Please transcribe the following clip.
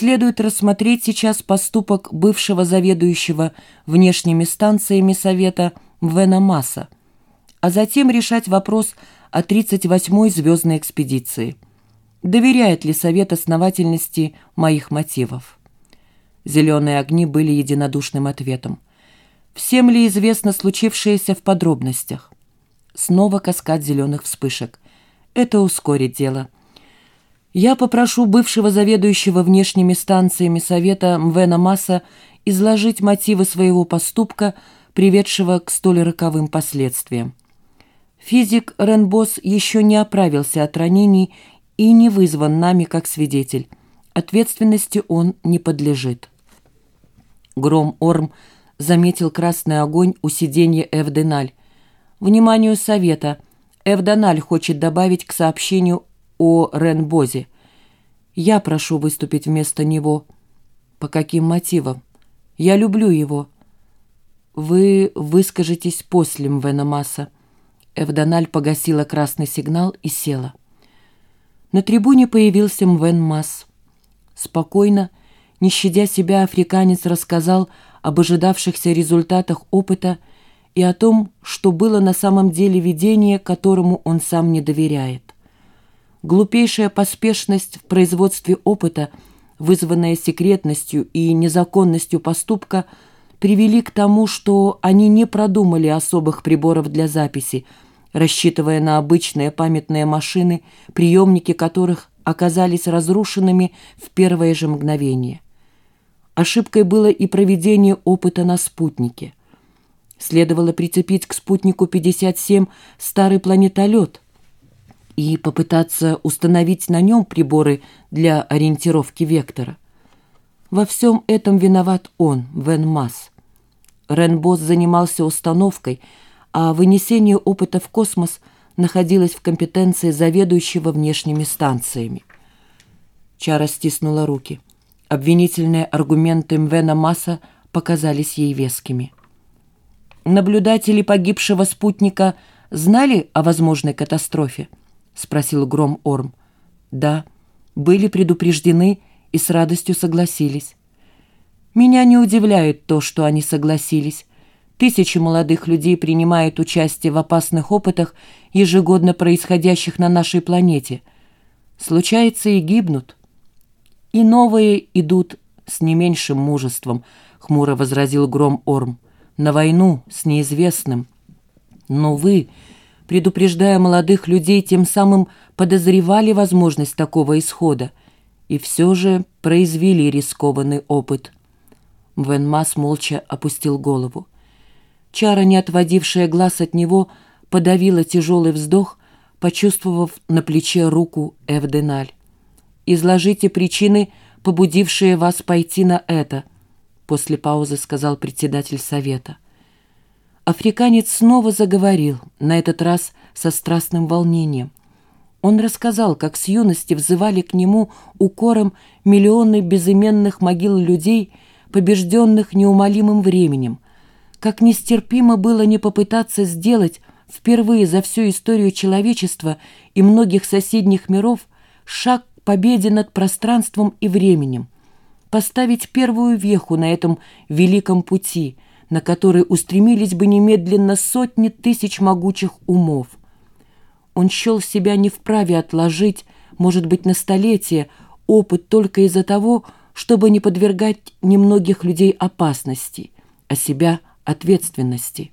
следует рассмотреть сейчас поступок бывшего заведующего внешними станциями Совета Вена Масса, а затем решать вопрос о 38-й звездной экспедиции. Доверяет ли Совет основательности моих мотивов? Зеленые огни были единодушным ответом. Всем ли известно случившееся в подробностях? Снова каскад зеленых вспышек. Это ускорит дело. Я попрошу бывшего заведующего внешними станциями Совета Мвена Масса изложить мотивы своего поступка, приведшего к столь роковым последствиям. Физик Ренбос еще не оправился от ранений и не вызван нами как свидетель. Ответственности он не подлежит. Гром Орм заметил красный огонь у сиденья Эвденаль. Вниманию совета. Эвденаль хочет добавить к сообщению о Ренбозе. Я прошу выступить вместо него. По каким мотивам? Я люблю его. Вы выскажетесь после Мвена Масса. Эвдональ погасила красный сигнал и села. На трибуне появился Мвен Масс. Спокойно, не щадя себя, африканец рассказал об ожидавшихся результатах опыта и о том, что было на самом деле видение, которому он сам не доверяет. Глупейшая поспешность в производстве опыта, вызванная секретностью и незаконностью поступка, привели к тому, что они не продумали особых приборов для записи, рассчитывая на обычные памятные машины, приемники которых оказались разрушенными в первое же мгновение. Ошибкой было и проведение опыта на спутнике. Следовало прицепить к спутнику 57 старый планетолет и попытаться установить на нем приборы для ориентировки вектора. Во всем этом виноват он, Вен Масс. Ренбос занимался установкой, а вынесение опыта в космос находилось в компетенции заведующего внешними станциями. Чара стиснула руки – Обвинительные аргументы Мвена Масса показались ей вескими. «Наблюдатели погибшего спутника знали о возможной катастрофе?» — спросил Гром Орм. «Да, были предупреждены и с радостью согласились. Меня не удивляет то, что они согласились. Тысячи молодых людей принимают участие в опасных опытах, ежегодно происходящих на нашей планете. Случается и гибнут». «И новые идут с не меньшим мужеством», — хмуро возразил Гром Орм. «На войну с неизвестным». «Но вы, предупреждая молодых людей, тем самым подозревали возможность такого исхода и все же произвели рискованный опыт». Вен Мас молча опустил голову. Чара, не отводившая глаз от него, подавила тяжелый вздох, почувствовав на плече руку Эвденаль. Изложите причины, побудившие вас пойти на это», после паузы сказал председатель совета. Африканец снова заговорил, на этот раз со страстным волнением. Он рассказал, как с юности взывали к нему укором миллионы безыменных могил людей, побежденных неумолимым временем, как нестерпимо было не попытаться сделать впервые за всю историю человечества и многих соседних миров шаг победе над пространством и временем, поставить первую веху на этом великом пути, на который устремились бы немедленно сотни тысяч могучих умов. Он счел себя не вправе отложить, может быть, на столетие, опыт только из-за того, чтобы не подвергать немногих людей опасности, а себя ответственности.